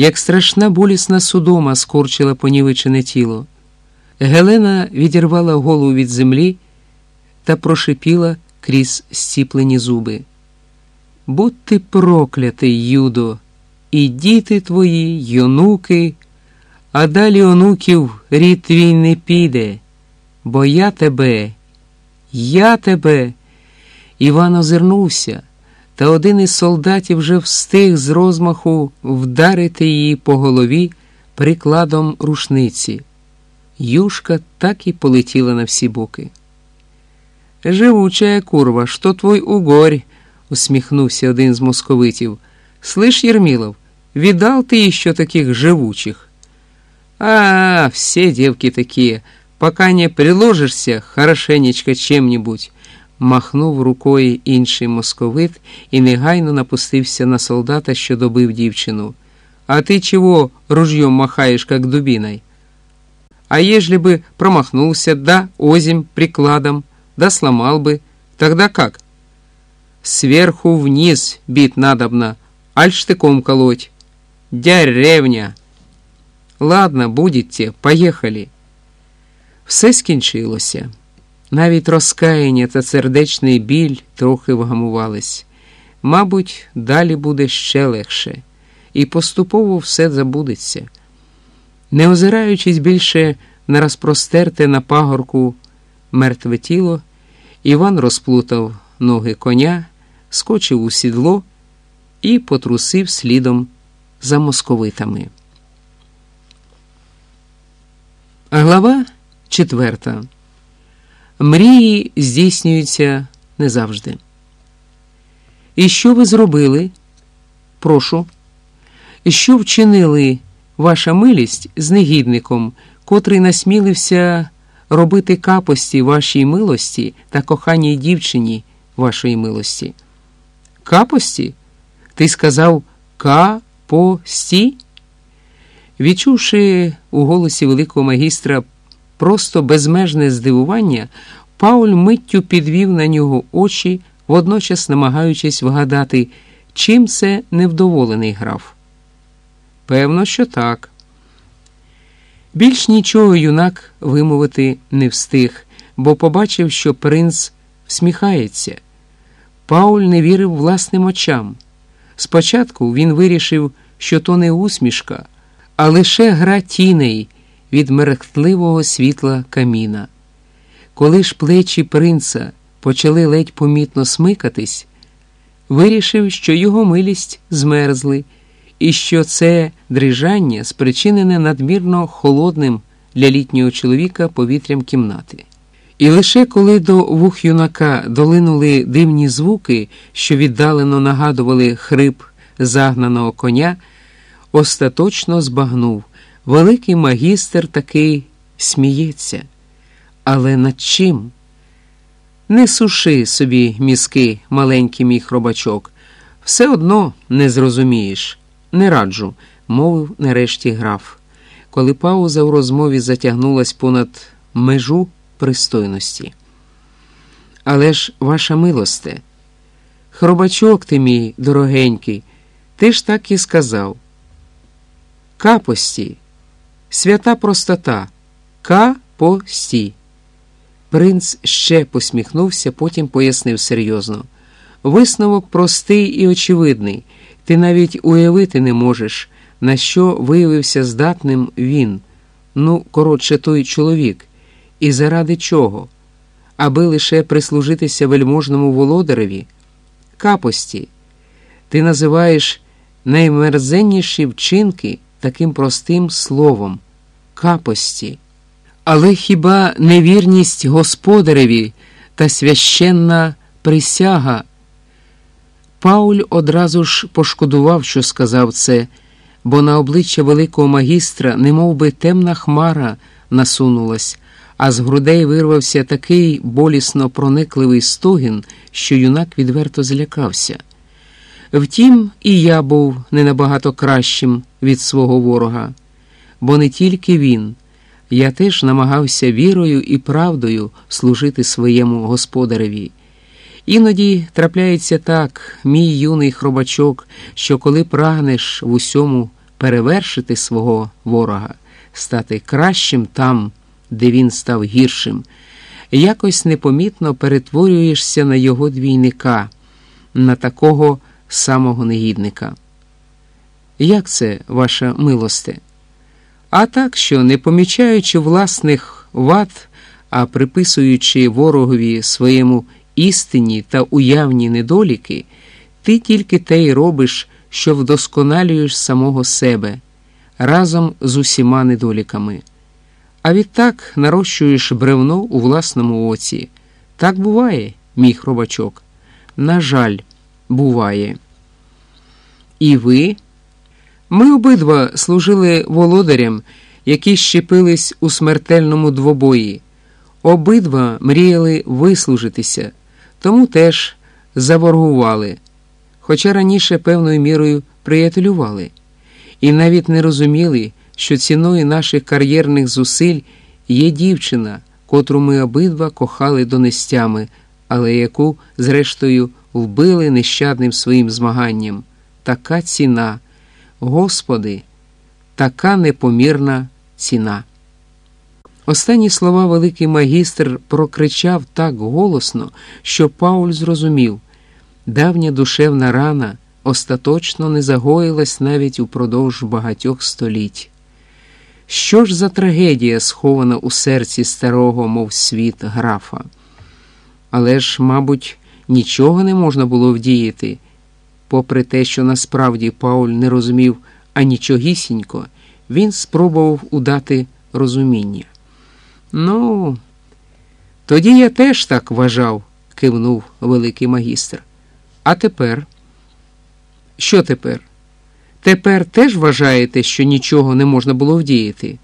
як страшна болісна судома скорчила понівечене тіло. Гелена відірвала голову від землі та прошипіла крізь стіплені зуби. Будь ти проклятий, Юдо, і діти твої, й онуки, а далі онуків рід твій не піде, бо я тебе, я тебе. Іван озирнувся, та один із солдатів вже встиг з розмаху вдарити її по голові прикладом рушниці. Юшка так і полетіла на всі боки. Живучая курва, що твой угорь, усміхнувся один з московитів. Слышь, Ермилов, видал ты еще таких живучих? А, все девки такие, пока не приложишься хорошенечко чем-нибудь, махнув рукою інший московит і негайно напустився на солдата, що добив дівчину. А ти чого ружьем махаєш, как дубиной? А ежели бы промахнулся, да, озим, прикладом, да сломал бы, тогда как? Сверху вниз бить надобно, аль штыком колоть. Деревня. Ладно, будете, поїхали. Все скінчилося. Навіть розкаяння та сердечний біль трохи вгамувались. Мабуть, далі буде ще легше, і поступово все забудеться. Не озираючись більше на розпростерте на пагорку мертве тіло, Іван розплутав ноги коня, скочив у сідло і потрусив слідом за московитами. Глава четверта. Мрії здійснюються не завжди. І що ви зробили? Прошу. Що вчинили ваша милість з негідником, котрий насмілився робити капості вашій милості та коханій дівчині вашої милості? Капості? Ти сказав капості? Відчувши у голосі великого магістра просто безмежне здивування, Пауль миттю підвів на нього очі, водночас намагаючись вгадати, чим це невдоволений граф. Певно, що так. Більш нічого юнак вимовити не встиг, бо побачив, що принц всміхається. Пауль не вірив власним очам. Спочатку він вирішив, що то не усмішка, а лише гра тіней від мерехтливого світла каміна. Коли ж плечі принца почали ледь помітно смикатись, вирішив, що його милість змерзли, і що це дрижання спричинене надмірно холодним для літнього чоловіка повітрям кімнати. І лише коли до вух юнака долинули дивні звуки, що віддалено нагадували хрип загнаного коня, остаточно збагнув великий магістр такий сміється. Але над чим? Не суши собі мізки, маленький мій хробачок, все одно не зрозумієш, не раджу, мовив нарешті граф, коли пауза в розмові затягнулась понад межу пристойності. Але ж, ваша милосте, хробачок ти мій дорогенький, ти ж так і сказав. Капості, свята простота, капості. Принц ще посміхнувся, потім пояснив серйозно. Висновок простий і очевидний. Ти навіть уявити не можеш, на що виявився здатним він, ну, коротше, той чоловік, і заради чого, аби лише прислужитися вельможному володареві, капості. Ти називаєш наймерзенніші вчинки таким простим словом капості. Але хіба невірність господареві та священна присяга? Пауль одразу ж пошкодував, що сказав це, бо на обличчя великого магістра, немов би темна хмара, насунулась, а з грудей вирвався такий болісно проникливий стогін, що юнак відверто злякався. Втім, і я був не набагато кращим від свого ворога, бо не тільки він. Я теж намагався вірою і правдою служити своєму господареві. Іноді трапляється так, мій юний хробачок, що коли прагнеш в усьому перевершити свого ворога, стати кращим там, де він став гіршим. Якось непомітно перетворюєшся на його двійника, на такого самого негідника. Як це, ваша милосте? А так, що, не помічаючи власних вад, а приписуючи ворогові своєму істинні та уявні недоліки, ти тільки те й робиш, що вдосконалюєш самого себе разом з усіма недоліками. А відтак нарощуєш бревно у власному оці. Так буває, мій хробачок. На жаль, буває. І ви? Ми обидва служили володарям, які щепились у смертельному двобої. Обидва мріяли вислужитися, тому теж заворгували, хоча раніше певною мірою приятелювали, і навіть не розуміли, що ціною наших кар'єрних зусиль є дівчина, котру ми обидва кохали донестями, але яку, зрештою, вбили нещадним своїм змаганням. Така ціна, Господи, така непомірна ціна. Останні слова великий магістр прокричав так голосно, що Пауль зрозумів давня душевна рана остаточно не загоїлась навіть упродовж багатьох століть. Що ж за трагедія схована у серці старого, мов світ графа? Але ж, мабуть, нічого не можна було вдіяти, попри те, що насправді Пауль не розумів анічогісінько, він спробував удати розуміння. Ну, тоді я теж так вважав, кивнув великий магістр. А тепер? Що тепер? Тепер теж вважаєте, що нічого не можна було вдіяти?